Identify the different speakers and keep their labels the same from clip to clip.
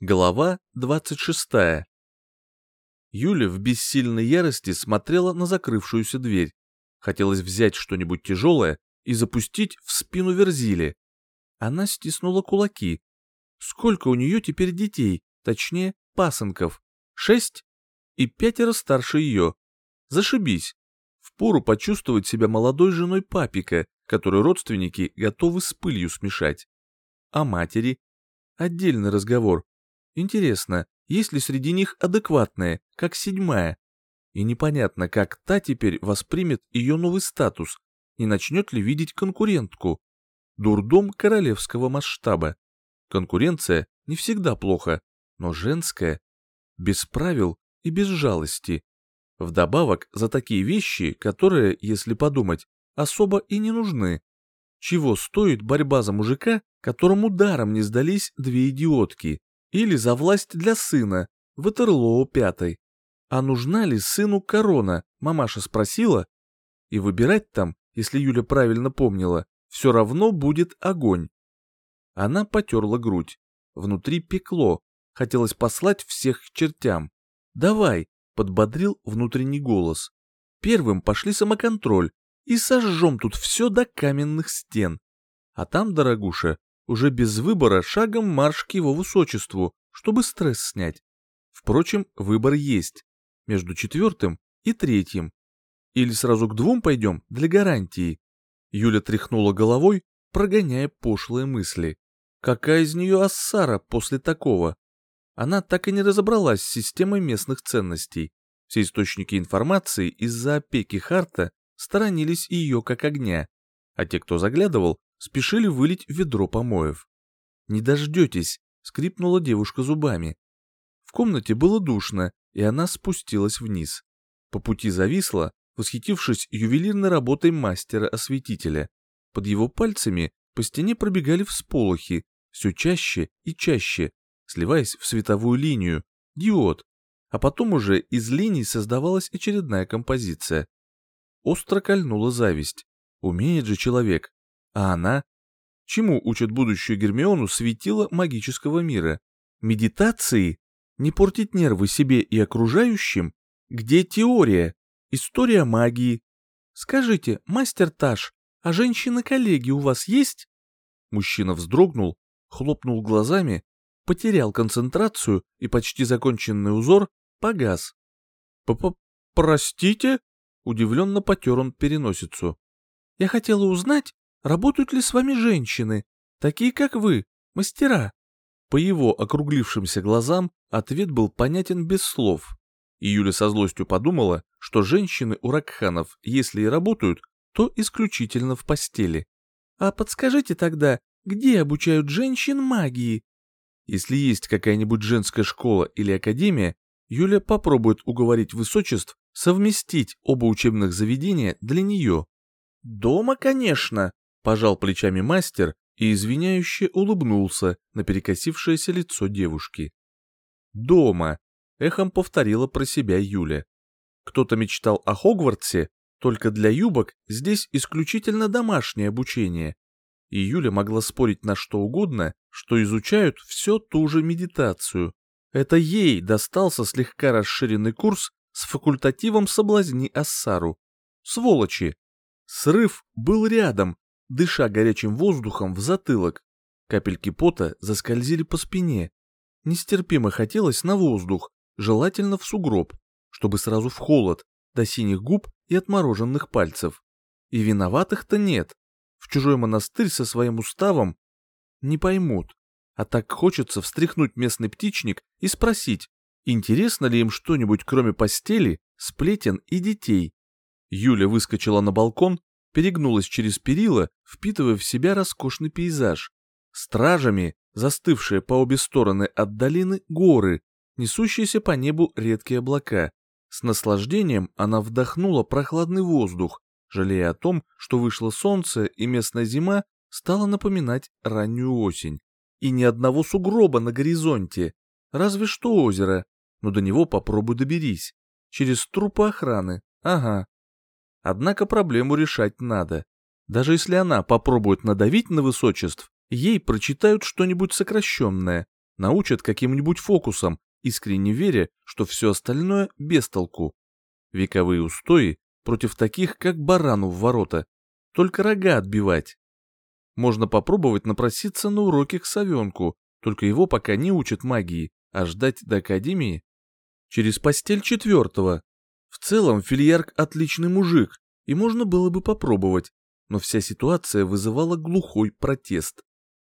Speaker 1: Глава 26. Юля в бессильной ярости смотрела на закрывшуюся дверь. Хотелось взять что-нибудь тяжелое и запустить в спину Верзиле. Она стиснула кулаки. Сколько у нее теперь детей, точнее, пасынков? Шесть? И пятеро старше ее. Зашибись. Впору почувствовать себя молодой женой папика, которую родственники готовы с пылью смешать. А матери? Отдельный разговор. Интересно, есть ли среди них адекватные, как седьмая? И непонятно, как та теперь воспримет ее новый статус, не начнет ли видеть конкурентку. Дурдом королевского масштаба. Конкуренция не всегда плохо, но женская, без правил и без жалости. Вдобавок за такие вещи, которые, если подумать, особо и не нужны. Чего стоит борьба за мужика, которому даром не сдались две идиотки? Или за власть для сына, Ватерлоо пятой. А нужна ли сыну корона, мамаша спросила? И выбирать там, если Юля правильно помнила, все равно будет огонь. Она потерла грудь. Внутри пекло. Хотелось послать всех к чертям. «Давай», — подбодрил внутренний голос. «Первым пошли самоконтроль и сожжем тут все до каменных стен. А там, дорогуша, уже без выбора шагом марш к его высочеству, чтобы стресс снять. Впрочем, выбор есть. Между четвертым и третьим. Или сразу к двум пойдем для гарантии. Юля тряхнула головой, прогоняя пошлые мысли. Какая из нее ассара после такого? Она так и не разобралась с системой местных ценностей. Все источники информации из-за опеки Харта сторонились ее как огня, а те, кто заглядывал, спешили вылить ведро помоев. «Не дождетесь», — скрипнула девушка зубами. В комнате было душно, и она спустилась вниз. По пути зависла, восхитившись ювелирной работой мастера-осветителя. Под его пальцами по стене пробегали всполохи, все чаще и чаще, сливаясь в световую линию, диод, а потом уже из линий создавалась очередная композиция. Остро кольнула зависть. Умеет же человек, а она? Чему учат будущую Гермиону светила магического мира? Медитации? Не портить нервы себе и окружающим? Где теория? История магии? Скажите, мастер Таш, а женщины-коллеги у вас есть? Мужчина вздрогнул, хлопнул глазами, потерял концентрацию и почти законченный узор погас. П -п «Простите?» — удивленно потер он переносицу. «Я хотела узнать, работают ли с вами женщины, такие как вы, мастера?» По его округлившимся глазам ответ был понятен без слов. И Юля со злостью подумала, что женщины у Ракханов, если и работают, то исключительно в постели. «А подскажите тогда, где обучают женщин магии?» Если есть какая-нибудь женская школа или академия, Юля попробует уговорить высочеств совместить оба учебных заведения для нее. «Дома, конечно», Пожал плечами мастер и извиняюще улыбнулся на перекосившееся лицо девушки. «Дома», — эхом повторила про себя Юля. Кто-то мечтал о Хогвартсе, только для юбок здесь исключительно домашнее обучение. И Юля могла спорить на что угодно, что изучают все ту же медитацию. Это ей достался слегка расширенный курс с факультативом «Соблазни Ассару». Сволочи! Срыв был рядом, дыша горячим воздухом в затылок. Капельки пота заскользили по спине. Нестерпимо хотелось на воздух, желательно в сугроб, чтобы сразу в холод, до синих губ и отмороженных пальцев. И виноватых-то нет. В чужой монастырь со своим уставом не поймут. А так хочется встряхнуть местный птичник и спросить, интересно ли им что-нибудь кроме постели, сплетен и детей. Юля выскочила на балкон перегнулась через перила, впитывая в себя роскошный пейзаж. Стражами, застывшие по обе стороны от долины, горы, несущиеся по небу редкие облака. С наслаждением она вдохнула прохладный воздух, жалея о том, что вышло солнце и местная зима стала напоминать раннюю осень. И ни одного сугроба на горизонте, разве что озеро, но до него попробуй доберись. Через трупы охраны, ага. Однако проблему решать надо. Даже если она попробует надавить на высочеств, ей прочитают что-нибудь сокращенное. Научат каким-нибудь фокусам, искренне веря, что все остальное без толку. Вековые устои против таких, как барану в ворота, только рога отбивать. Можно попробовать напроситься на уроки к совенку, только его пока не учат магии, а ждать до академии. Через постель четвертого. В целом Фильярк отличный мужик, и можно было бы попробовать, но вся ситуация вызывала глухой протест.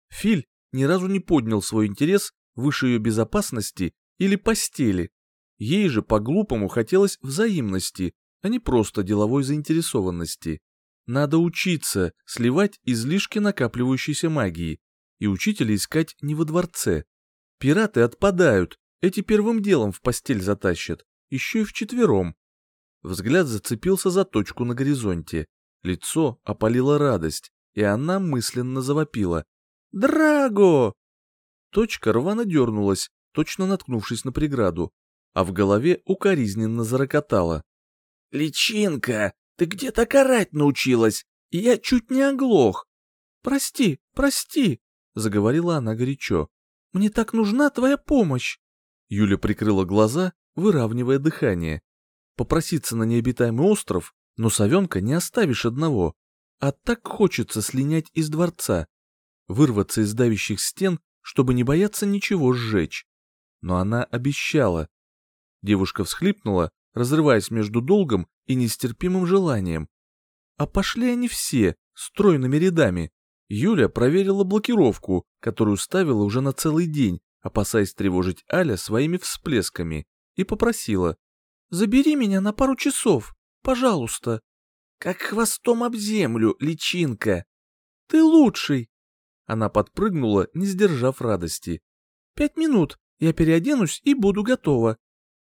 Speaker 1: Филь ни разу не поднял свой интерес выше ее безопасности или постели. Ей же по-глупому хотелось взаимности, а не просто деловой заинтересованности. Надо учиться сливать излишки накапливающейся магии, и учителя искать не во дворце. Пираты отпадают, эти первым делом в постель затащат, еще и вчетвером. Взгляд зацепился за точку на горизонте. Лицо опалила радость, и она мысленно завопила. «Драго!» Точка рвано дернулась, точно наткнувшись на преграду, а в голове укоризненно зарокотала. «Личинка, ты где-то карать научилась, и я чуть не оглох!» «Прости, прости!» — заговорила она горячо. «Мне так нужна твоя помощь!» Юля прикрыла глаза, выравнивая дыхание. Попроситься на необитаемый остров, но совенка не оставишь одного. А так хочется слинять из дворца, вырваться из давящих стен, чтобы не бояться ничего сжечь. Но она обещала. Девушка всхлипнула, разрываясь между долгом и нестерпимым желанием. А пошли они все, стройными рядами. Юля проверила блокировку, которую ставила уже на целый день, опасаясь тревожить Аля своими всплесками, и попросила. «Забери меня на пару часов, пожалуйста». «Как хвостом об землю, личинка!» «Ты лучший!» Она подпрыгнула, не сдержав радости. «Пять минут, я переоденусь и буду готова».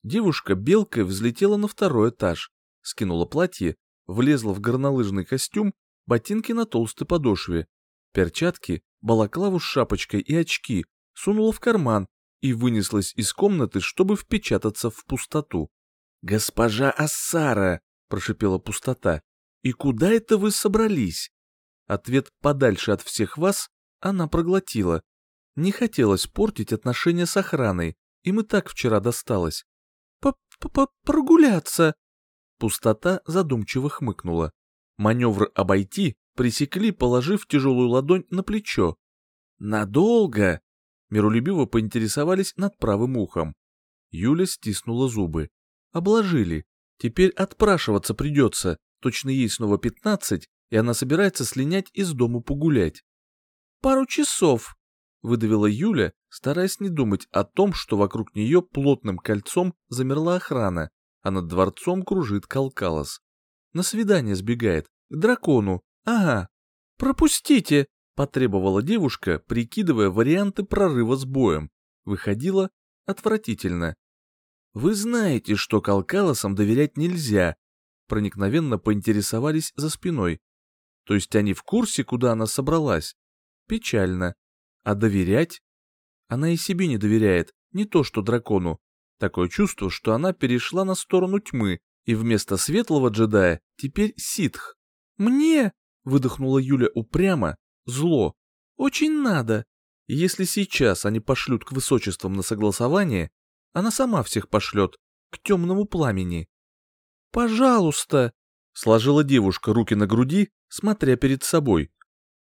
Speaker 1: Девушка белкой взлетела на второй этаж, скинула платье, влезла в горнолыжный костюм, ботинки на толстой подошве, перчатки, балаклаву с шапочкой и очки, сунула в карман и вынеслась из комнаты, чтобы впечататься в пустоту. «Госпожа Ассара!» — прошипела пустота. «И куда это вы собрались?» Ответ подальше от всех вас она проглотила. Не хотелось портить отношения с охраной, им и так вчера досталось. «П-п-прогуляться!» Пустота задумчиво хмыкнула. Маневр обойти пресекли, положив тяжелую ладонь на плечо. «Надолго?» Миролюбиво поинтересовались над правым ухом. Юля стиснула зубы. «Обложили. Теперь отпрашиваться придется. Точно ей снова пятнадцать, и она собирается слинять из дому погулять. «Пару часов», — выдавила Юля, стараясь не думать о том, что вокруг нее плотным кольцом замерла охрана, а над дворцом кружит Калкалос. На свидание сбегает, к дракону, ага. «Пропустите!» — потребовала девушка, прикидывая варианты прорыва с боем. Выходила отвратительно. «Вы знаете, что Калкалосам доверять нельзя», — проникновенно поинтересовались за спиной. То есть они в курсе, куда она собралась? Печально. А доверять? Она и себе не доверяет, не то что дракону. Такое чувство, что она перешла на сторону тьмы, и вместо светлого джедая теперь ситх. «Мне!» — выдохнула Юля упрямо, зло. «Очень надо. Если сейчас они пошлют к высочествам на согласование, она сама всех пошлет, к темному пламени». «Пожалуйста!» — сложила девушка руки на груди, смотря перед собой.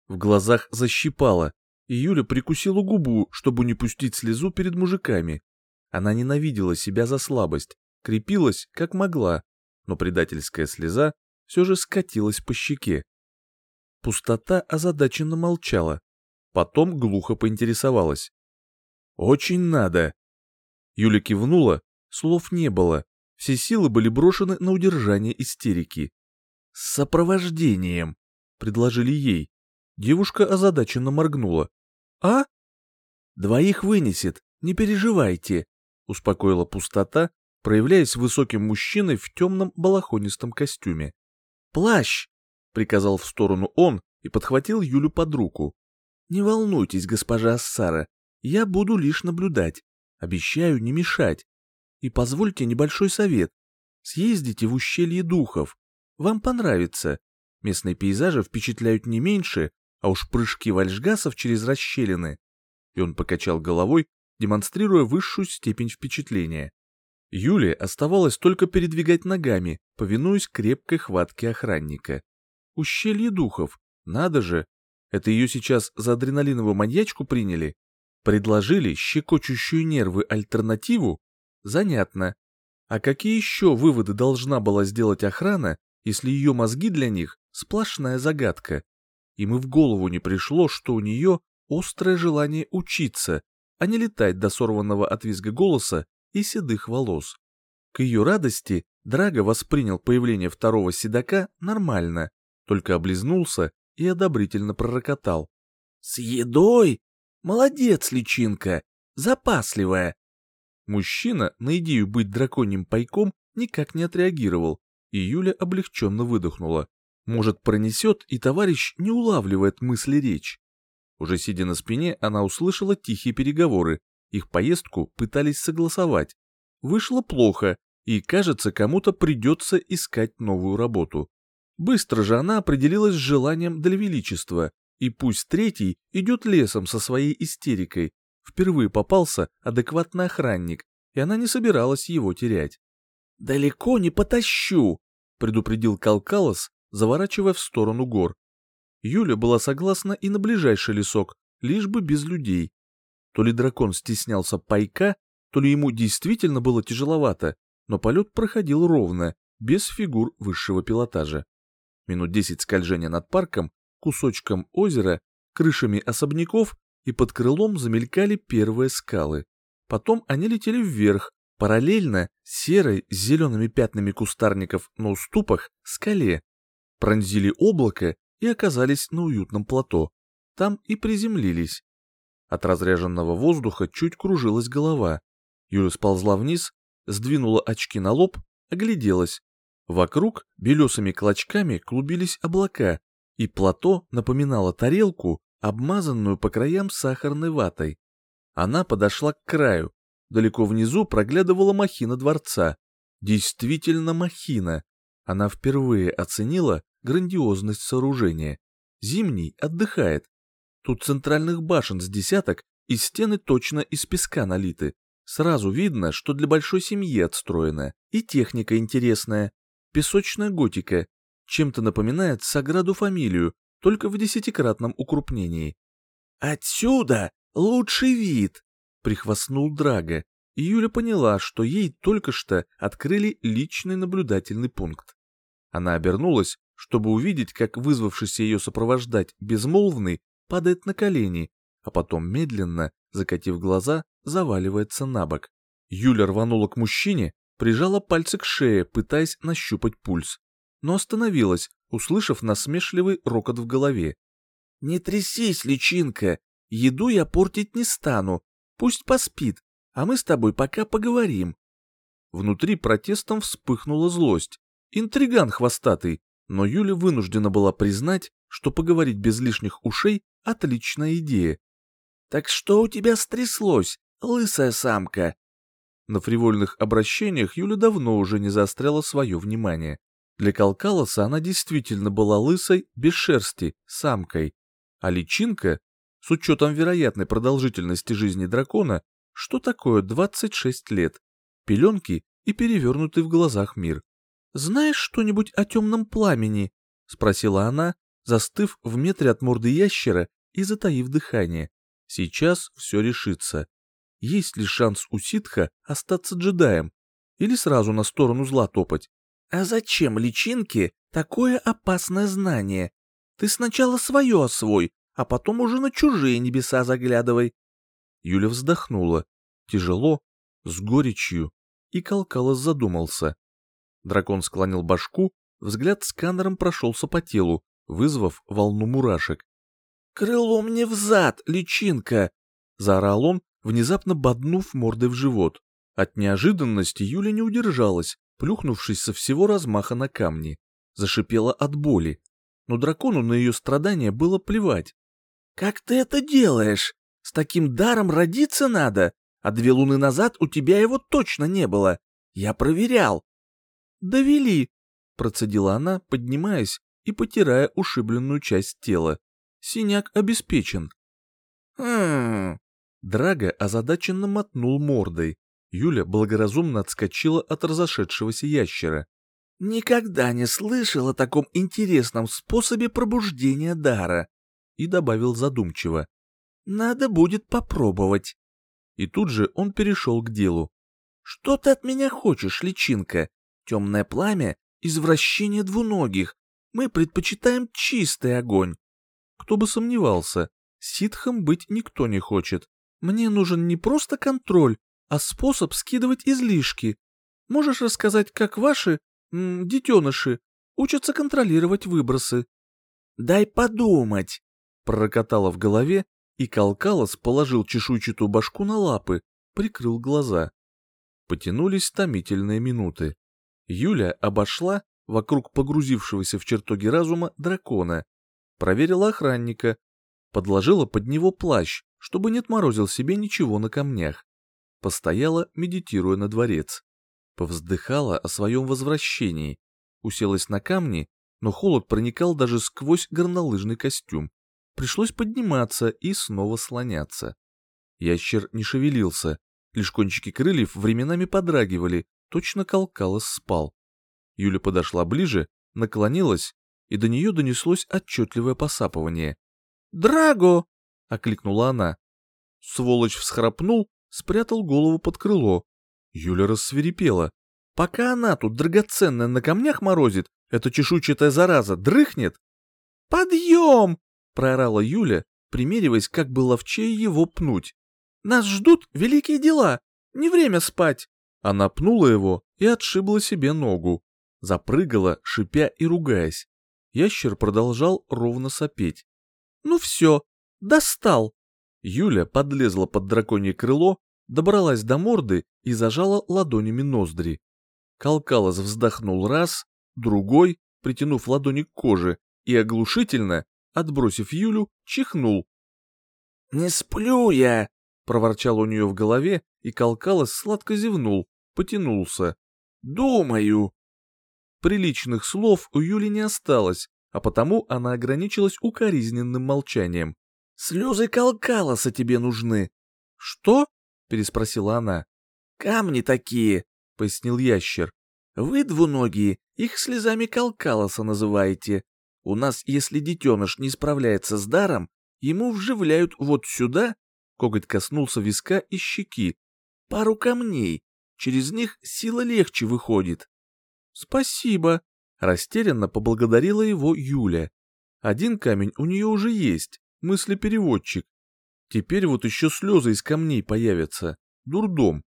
Speaker 1: В глазах защипала, и Юля прикусила губу, чтобы не пустить слезу перед мужиками. Она ненавидела себя за слабость, крепилась как могла, но предательская слеза все же скатилась по щеке. Пустота озадаченно молчала, потом глухо поинтересовалась. «Очень надо!» Юля кивнула, слов не было, все силы были брошены на удержание истерики. «С сопровождением», — предложили ей. Девушка озадаченно моргнула. «А?» «Двоих вынесет, не переживайте», — успокоила пустота, проявляясь высоким мужчиной в темном балахонистом костюме. «Плащ!» — приказал в сторону он и подхватил Юлю под руку. «Не волнуйтесь, госпожа Ассара, я буду лишь наблюдать. Обещаю не мешать. И позвольте небольшой совет. Съездите в ущелье духов. Вам понравится. Местные пейзажи впечатляют не меньше, а уж прыжки вальшгасов через расщелины. И он покачал головой, демонстрируя высшую степень впечатления. Юле оставалось только передвигать ногами, повинуясь крепкой хватке охранника. Ущелье духов, надо же, это ее сейчас за адреналиновую маньячку приняли? Предложили щекочущую нервы альтернативу? Занятно. А какие еще выводы должна была сделать охрана, если ее мозги для них сплошная загадка? Им и в голову не пришло, что у нее острое желание учиться, а не летать до сорванного от визга голоса и седых волос. К ее радости Драго воспринял появление второго седока нормально, только облизнулся и одобрительно пророкотал. «С едой? Молодец, личинка! Запасливая!» Мужчина на идею быть драконьим пайком никак не отреагировал, и Юля облегченно выдохнула. Может, пронесет, и товарищ не улавливает мысли речь. Уже сидя на спине, она услышала тихие переговоры, их поездку пытались согласовать. Вышло плохо, и, кажется, кому-то придется искать новую работу. Быстро же она определилась с желанием для величества, и пусть третий идет лесом со своей истерикой. Впервые попался адекватный охранник, и она не собиралась его терять. «Далеко не потащу», — предупредил Калкалос, заворачивая в сторону гор. Юля была согласна и на ближайший лесок, лишь бы без людей. То ли дракон стеснялся пайка, то ли ему действительно было тяжеловато, но полет проходил ровно, без фигур высшего пилотажа. Минут десять скольжения над парком, кусочком озера, крышами особняков, и под крылом замелькали первые скалы. Потом они летели вверх, параллельно серой с зелеными пятнами кустарников на уступах скале. Пронзили облако и оказались на уютном плато. Там и приземлились. От разряженного воздуха чуть кружилась голова. Юля сползла вниз, сдвинула очки на лоб, огляделась. Вокруг белесыми клочками клубились облака, и плато напоминало тарелку, обмазанную по краям сахарной ватой. Она подошла к краю. Далеко внизу проглядывала махина дворца. Действительно махина. Она впервые оценила грандиозность сооружения. Зимний отдыхает, Тут центральных башен с десяток, и стены точно из песка налиты. Сразу видно, что для большой семьи отстроено, и техника интересная. Песочная готика. Чем-то напоминает Саграду фамилию, только в десятикратном укрупнении. «Отсюда лучший вид!» — прихвастнул Драга, и Юля поняла, что ей только что открыли личный наблюдательный пункт. Она обернулась, чтобы увидеть, как вызвавшийся ее сопровождать безмолвный падает на колени, а потом медленно, закатив глаза, заваливается на бок. Юля рванула к мужчине, прижала пальцы к шее, пытаясь нащупать пульс. Но остановилась, услышав насмешливый рокот в голове. «Не трясись, личинка, еду я портить не стану, пусть поспит, а мы с тобой пока поговорим». Внутри протестом вспыхнула злость. Интриган хвостатый, но Юля вынуждена была признать, что поговорить без лишних ушей — отличная идея. «Так что у тебя стряслось, лысая самка?» На фривольных обращениях Юля давно уже не заостряла свое внимание. Для Калкалоса она действительно была лысой, без шерсти, самкой. А личинка, с учетом вероятной продолжительности жизни дракона, что такое 26 лет, пеленки и перевернутый в глазах мир. «Знаешь что-нибудь о темном пламени?» — спросила она, застыв в метре от морды ящера и затаив дыхание. Сейчас все решится. Есть ли шанс у ситха остаться джедаем? Или сразу на сторону зла топать? А зачем личинке такое опасное знание? Ты сначала свое освой, а потом уже на чужие небеса заглядывай. Юля вздохнула. Тяжело, с горечью. И Калкалос задумался. Дракон склонил башку, взгляд сканером прошелся по телу, вызвав волну мурашек. «Крыло мне взад, личинка!» — заорал он, внезапно боднув мордой в живот. От неожиданности Юля не удержалась, плюхнувшись со всего размаха на камни. Зашипела от боли. Но дракону на ее страдания было плевать. «Как ты это делаешь? С таким даром родиться надо, а две луны назад у тебя его точно не было. Я проверял». «Довели», — процедила она, поднимаясь и потирая ушибленную часть тела. Синяк обеспечен. «Хм...» Драга озадаченно мотнул мордой. Юля благоразумно отскочила от разошедшегося ящера. «Никогда не слышал о таком интересном способе пробуждения дара», и добавил задумчиво. «Надо будет попробовать». И тут же он перешел к делу. «Что ты от меня хочешь, личинка? Темное пламя? Извращение двуногих? Мы предпочитаем чистый огонь». Кто бы сомневался, ситхом быть никто не хочет. Мне нужен не просто контроль, а способ скидывать излишки. Можешь рассказать, как ваши, м, детеныши, учатся контролировать выбросы?» «Дай подумать», — пророкотало в голове, и Калкалос положил чешуйчатую башку на лапы, прикрыл глаза. Потянулись томительные минуты. Юля обошла вокруг погрузившегося в чертоги разума дракона, проверила охранника, подложила под него плащ, чтобы не отморозил себе ничего на камнях. Постояла, медитируя на дворец. Повздыхала о своем возвращении. Уселась на камни, но холод проникал даже сквозь горнолыжный костюм. Пришлось подниматься и снова слоняться. Ящер не шевелился, лишь кончики крыльев временами подрагивали, точно Калкалос спал. Юля подошла ближе, наклонилась, и до нее донеслось отчетливое посапывание. «Драго!» — окликнула она. Сволочь всхрапнул, спрятал голову под крыло. Юля рассверепела. Пока она тут драгоценная на камнях морозит, эта чешуйчатая зараза дрыхнет. «Подъем!» — проорала Юля, примериваясь, как бы ловчей его пнуть. «Нас ждут великие дела! Не время спать!» Она пнула его и отшибла себе ногу. Запрыгала, шипя и ругаясь. Ящер продолжал ровно сопеть. «Ну все, Достал!» Юля подлезла под драконье крыло, добралась до морды и зажала ладонями ноздри. Калкалос вздохнул раз, другой, притянув ладони к коже, и оглушительно, отбросив Юлю, чихнул. «Не сплю я!» — проворчал у нее в голове, и Калкалос сладко зевнул, потянулся. «Думаю!» Приличных слов у Юли не осталось, а потому она ограничилась укоризненным молчанием. Слезы Калкалоса тебе нужны. Что? переспросила она. Камни такие, пояснил ящер. Вы, двуногие, их слезами Калкалоса называете. У нас, если детеныш не справляется с даром, ему вживляют вот сюда, коготь коснулся виска и щеки, пару камней, через них сила легче выходит. Спасибо, растерянно поблагодарила его Юля. Один камень у нее уже есть, мыслепереводчик. Теперь вот еще слезы из камней появятся. Дурдом.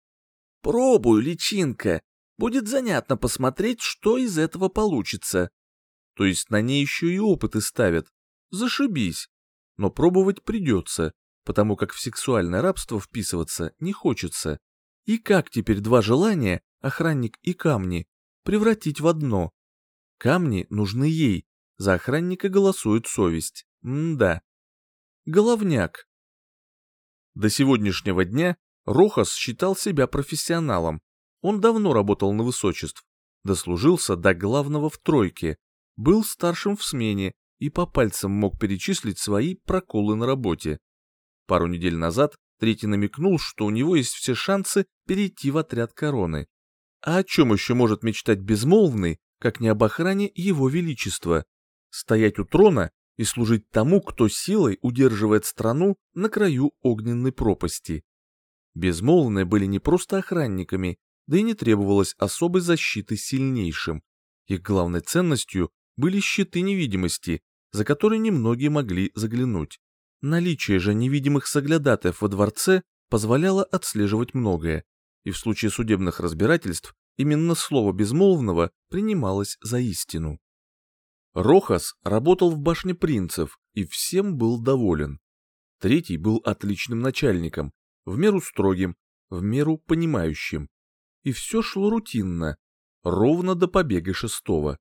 Speaker 1: Пробуй, личинка. Будет занятно посмотреть, что из этого получится. То есть на ней еще и опыты ставят. Зашибись. Но пробовать придется, потому как в сексуальное рабство вписываться не хочется. И как теперь два желания, охранник и камни, превратить в одно? Камни нужны ей, за охранника голосует совесть. М-да. Головняк. До сегодняшнего дня Рохас считал себя профессионалом. Он давно работал на высочеств, дослужился до главного в тройке, был старшим в смене и по пальцам мог перечислить свои проколы на работе. Пару недель назад Третий намекнул, что у него есть все шансы перейти в отряд короны. А о чем еще может мечтать безмолвный, как не об охране его величества? Стоять у трона и служить тому, кто силой удерживает страну на краю огненной пропасти. Безмолвные были не просто охранниками, да и не требовалось особой защиты сильнейшим. Их главной ценностью были щиты невидимости, за которые немногие могли заглянуть. Наличие же невидимых соглядатаев во дворце позволяло отслеживать многое, и в случае судебных разбирательств именно слово безмолвного принималось за истину. Рохас работал в башне принцев и всем был доволен. Третий был отличным начальником, в меру строгим, в меру понимающим. И все шло рутинно, ровно до побега шестого.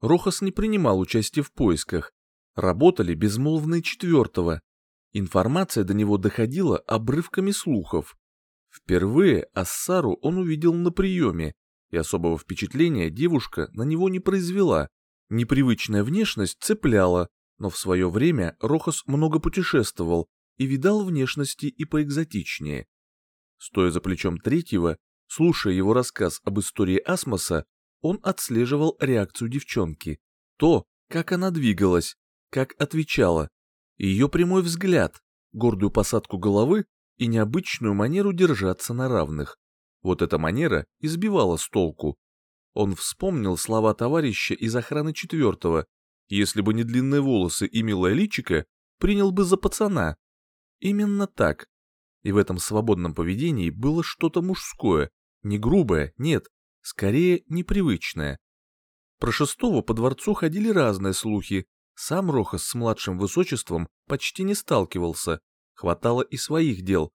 Speaker 1: Рохас не принимал участия в поисках, работали безмолвные четвертого. Информация до него доходила обрывками слухов. Впервые Ассару он увидел на приеме, и особого впечатления девушка на него не произвела. Непривычная внешность цепляла, но в свое время Рохас много путешествовал, и видал внешности и поэкзотичнее. Стоя за плечом третьего, слушая его рассказ об истории Асмоса, он отслеживал реакцию девчонки, то, как она двигалась, как отвечала, ее прямой взгляд, гордую посадку головы и необычную манеру держаться на равных. Вот эта манера избивала с толку. Он вспомнил слова товарища из охраны четвертого. Если бы не длинные волосы и милое личико, принял бы за пацана. Именно так. И в этом свободном поведении было что-то мужское, не грубое, нет, скорее непривычное. Про шестого по дворцу ходили разные слухи. Сам Рохас с младшим высочеством почти не сталкивался, хватало и своих дел.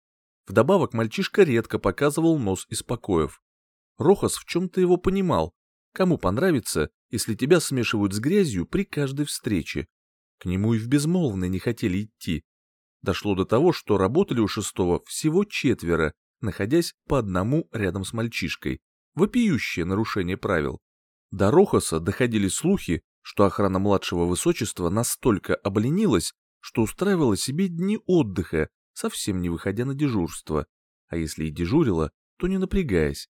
Speaker 1: Вдобавок мальчишка редко показывал нос из покоев. Рохас в чем-то его понимал. Кому понравится, если тебя смешивают с грязью при каждой встрече. К нему и в безмолвной не хотели идти. Дошло до того, что работали у шестого всего четверо, находясь по одному рядом с мальчишкой. Вопиющее нарушение правил. До Рохаса доходили слухи, что охрана младшего высочества настолько обленилась, что устраивала себе дни отдыха, совсем не выходя на дежурство, а если и дежурила, то не напрягаясь.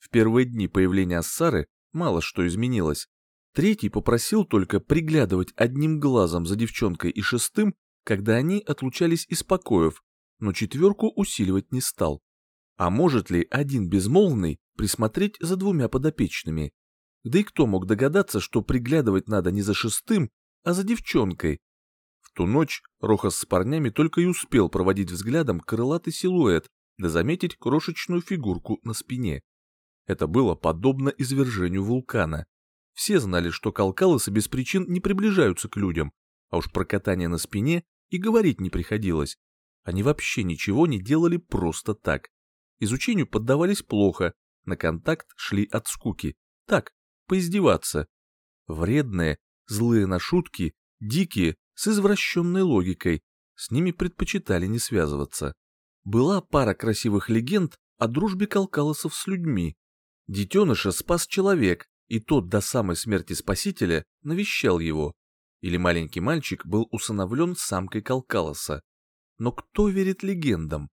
Speaker 1: В первые дни появления Ассары мало что изменилось. Третий попросил только приглядывать одним глазом за девчонкой и шестым, когда они отлучались из покоев, но четверку усиливать не стал. А может ли один безмолвный присмотреть за двумя подопечными? Да и кто мог догадаться, что приглядывать надо не за шестым, а за девчонкой? В ту ночь Рохас с парнями только и успел проводить взглядом крылатый силуэт, да заметить крошечную фигурку на спине. Это было подобно извержению вулкана. Все знали, что калкалосы без причин не приближаются к людям, а уж про катание на спине и говорить не приходилось. Они вообще ничего не делали просто так. Изучению поддавались плохо, на контакт шли от скуки. Так, поиздеваться. Вредные, злые на шутки, дикие, с извращенной логикой, с ними предпочитали не связываться. Была пара красивых легенд о дружбе Калкалосов с людьми. Детеныша спас человек, и тот до самой смерти спасителя навещал его. Или маленький мальчик был усыновлен самкой Калкалоса. Но кто верит легендам?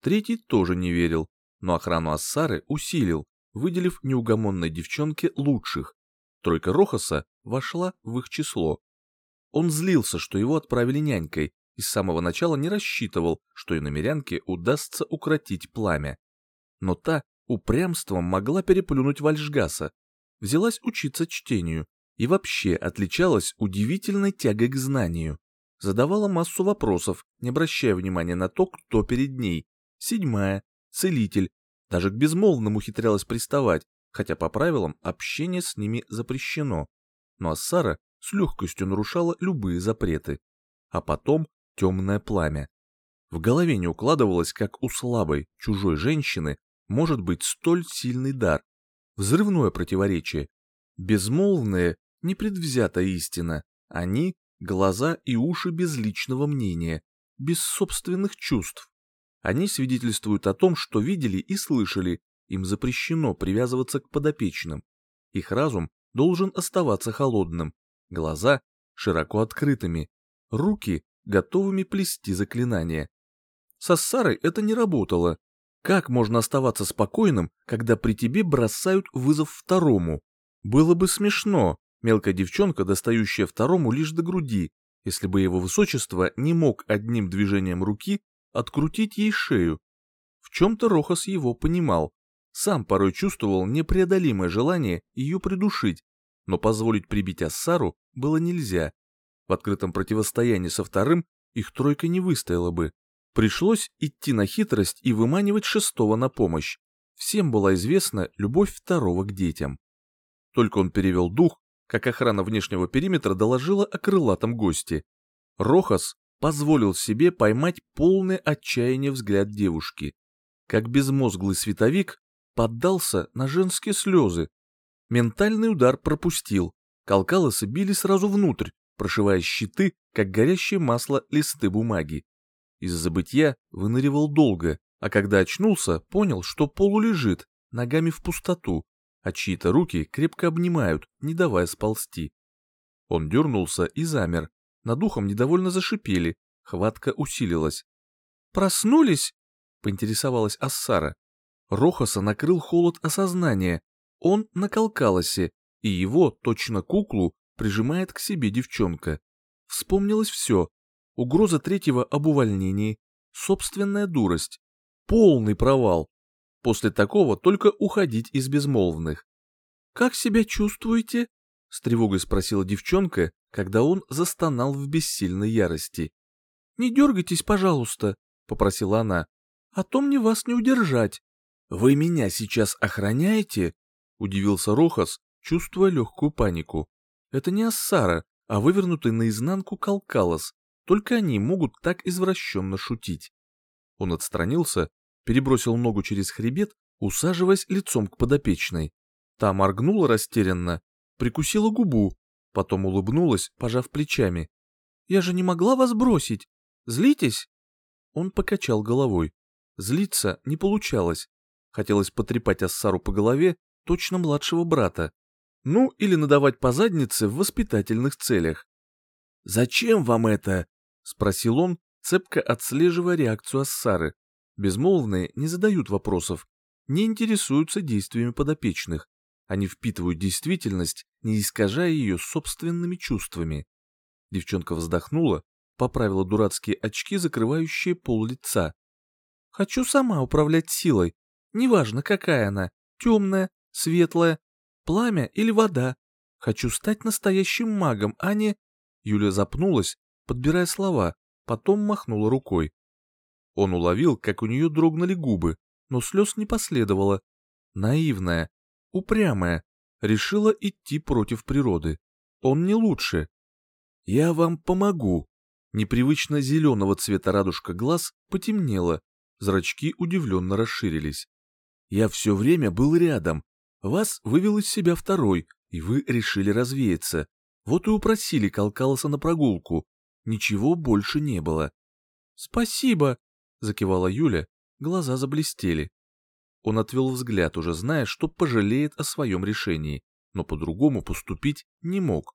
Speaker 1: Третий тоже не верил, но охрану Ассары усилил, выделив неугомонной девчонке лучших. Тройка Рохаса вошла в их число. Он злился, что его отправили нянькой, и с самого начала не рассчитывал, что и намерянке удастся укротить пламя. Но та упрямством могла переплюнуть Вальшгаса, взялась учиться чтению и вообще отличалась удивительной тягой к знанию. Задавала массу вопросов, не обращая внимания на то, кто перед ней. Седьмая, целитель, даже к безмолвным ухитрялась приставать, хотя по правилам общение с ними запрещено. Но Ассара с легкостью нарушала любые запреты. А потом темное пламя. В голове не укладывалось, как у слабой, чужой женщины может быть столь сильный дар. Взрывное противоречие. Безмолвная, непредвзятая истина. Они — глаза и уши без личного мнения, без собственных чувств. Они свидетельствуют о том, что видели и слышали, им запрещено привязываться к подопечным. Их разум должен оставаться холодным, глаза широко открытыми, руки готовыми плести заклинания. Со Сарой это не работало. Как можно оставаться спокойным, когда при тебе бросают вызов второму? Было бы смешно, мелкая девчонка, достающая второму лишь до груди, если бы его высочество не мог одним движением руки открутить ей шею. В чем-то Рохас его понимал. Сам порой чувствовал непреодолимое желание ее придушить, но позволить прибить Ассару было нельзя. В открытом противостоянии со вторым их тройка не выстояла бы. Пришлось идти на хитрость и выманивать шестого на помощь. Всем была известна любовь второго к детям. Только он перевел дух, как охрана внешнего периметра доложила о крылатом госте. Рохас позволил себе поймать полное отчаяние взгляд девушки. Как безмозглый световик поддался на женские слезы. Ментальный удар пропустил. Калкалосы били сразу внутрь, прошивая щиты, как горящее масло листы бумаги. Из забытья выныривал долго, а когда очнулся, понял, что полу лежит, ногами в пустоту, а чьи-то руки крепко обнимают, не давая сползти. Он дернулся и замер, над ухом недовольно зашипели, Хватка усилилась. «Проснулись?» — поинтересовалась Ассара. Рохаса накрыл холод осознания. Он на Калкалосе, и его, точно куклу, прижимает к себе девчонка. Вспомнилось все. Угроза третьего об увольнении, собственная дурость, полный провал. После такого только уходить из безмолвных. «Как себя чувствуете?» — с тревогой спросила девчонка, когда он застонал в бессильной ярости. «Не дергайтесь, пожалуйста», — попросила она, — «а то мне вас не удержать». «Вы меня сейчас охраняете?» — удивился Рохас, чувствуя легкую панику. «Это не Ассара, а вывернутый наизнанку Калкалос, только они могут так извращенно шутить». Он отстранился, перебросил ногу через хребет, усаживаясь лицом к подопечной. Та моргнула растерянно, прикусила губу, потом улыбнулась, пожав плечами. «Я же не могла вас бросить. Злитесь?» Он покачал головой. Злиться не получалось. Хотелось потрепать Ассару по голове, точно младшего брата. Ну, или надавать по заднице в воспитательных целях. «Зачем вам это?» — спросил он, цепко отслеживая реакцию Ассары. Безмолвные не задают вопросов, не интересуются действиями подопечных. Они впитывают действительность, не искажая ее собственными чувствами. Девчонка вздохнула, поправила дурацкие очки, закрывающие пол лица. «Хочу сама управлять силой, неважно какая она, темная, светлая, пламя или вода. Хочу стать настоящим магом, а не...» Юля запнулась, подбирая слова, потом махнула рукой. Он уловил, как у нее дрогнули губы, но слез не последовало. Наивная, упрямая, решила идти против природы. Он не лучше. «Я вам помогу». Непривычно зеленого цвета радужка глаз потемнела, зрачки удивленно расширились. «Я все время был рядом. Вас вывел из себя второй, и вы решили развеяться. Вот и упросили Калкалоса на прогулку. Ничего больше не было». «Спасибо», — закивала Юля, глаза заблестели. Он отвел взгляд, уже зная, что пожалеет о своем решении, но по-другому поступить не мог.